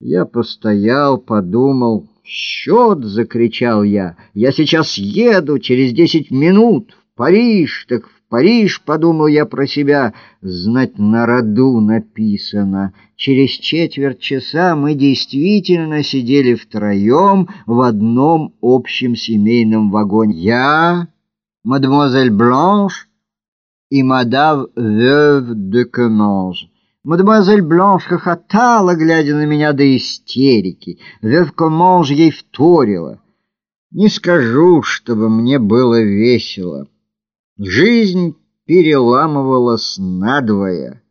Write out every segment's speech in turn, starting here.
Я постоял, подумал. «Счет!» — закричал я. «Я сейчас еду через десять минут в Париж, так в Париж!» — подумал я про себя. Знать на роду написано. Через четверть часа мы действительно сидели втроем в одном общем семейном вагоне. Я, мадемуазель Бланш и мадам Вeuve де Команge. Мадемуазель Бланш хохотала, глядя на меня до истерики. Вевкомонж ей вторила. Не скажу, чтобы мне было весело. Жизнь переламывалась надвое.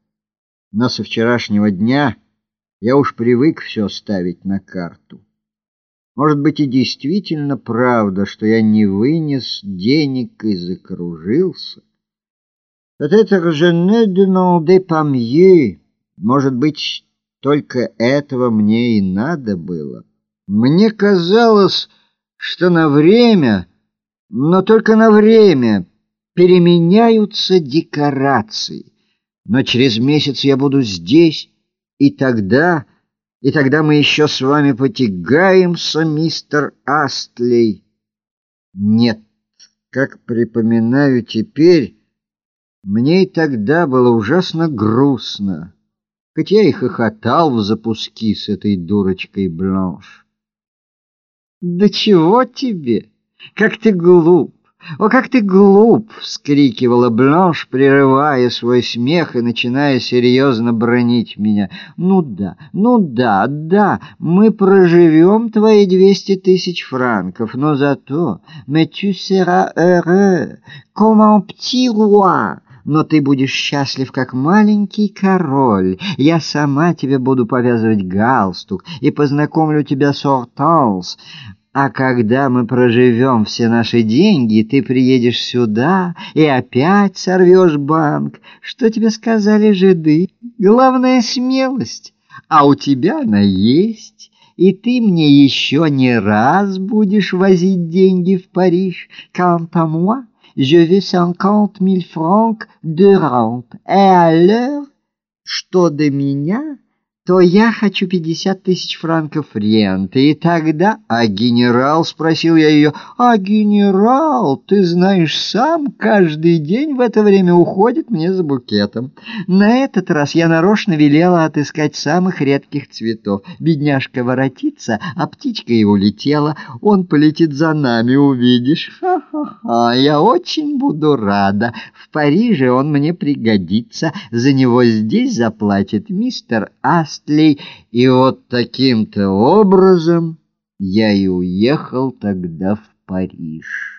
Но со вчерашнего дня я уж привык все ставить на карту. Может быть, и действительно правда, что я не вынес денег и закружился. Peut-être je ne demandais pas mieux. Может быть, только этого мне и надо было. Мне казалось, что на время, но только на время, переменяются декорации. Но через месяц я буду здесь, и тогда, и тогда мы еще с вами потягаемся, мистер Астлей. Нет, как припоминаю теперь, мне и тогда было ужасно грустно, хоть я и хохотал в запуски с этой дурочкой Бланш. «Да чего тебе? Как ты глуп! О, как ты глуп!» — вскрикивала Бланш, прерывая свой смех и начиная серьезно бронить меня. «Ну да, ну да, да, мы проживем твои двести тысяч франков, но зато... Mais tu seras heureux, comme un petit roi!» Но ты будешь счастлив, как маленький король. Я сама тебе буду повязывать галстук и познакомлю тебя с Ортанс. А когда мы проживем все наши деньги, ты приедешь сюда и опять сорвешь банк. Что тебе сказали жиды? Главная смелость. А у тебя она есть, и ты мне еще не раз будешь возить деньги в Париж. Moi, je veux cinquante mille francs de rente. Et à l'heure, что до меня, то я хочу пятьдесят тысяч франков ренты. И тогда... А генерал, спросил я ее, а генерал, ты знаешь, сам каждый день в это время уходит мне за букетом. На этот раз я нарочно велела отыскать самых редких цветов. Бедняжка воротится, а птичка и улетела. Он полетит за нами, увидишь. Ха-ха-ха, я очень буду рада. В Париже он мне пригодится. За него здесь заплатит мистер Аст. Астлей, и вот таким-то образом я и уехал тогда в Париж.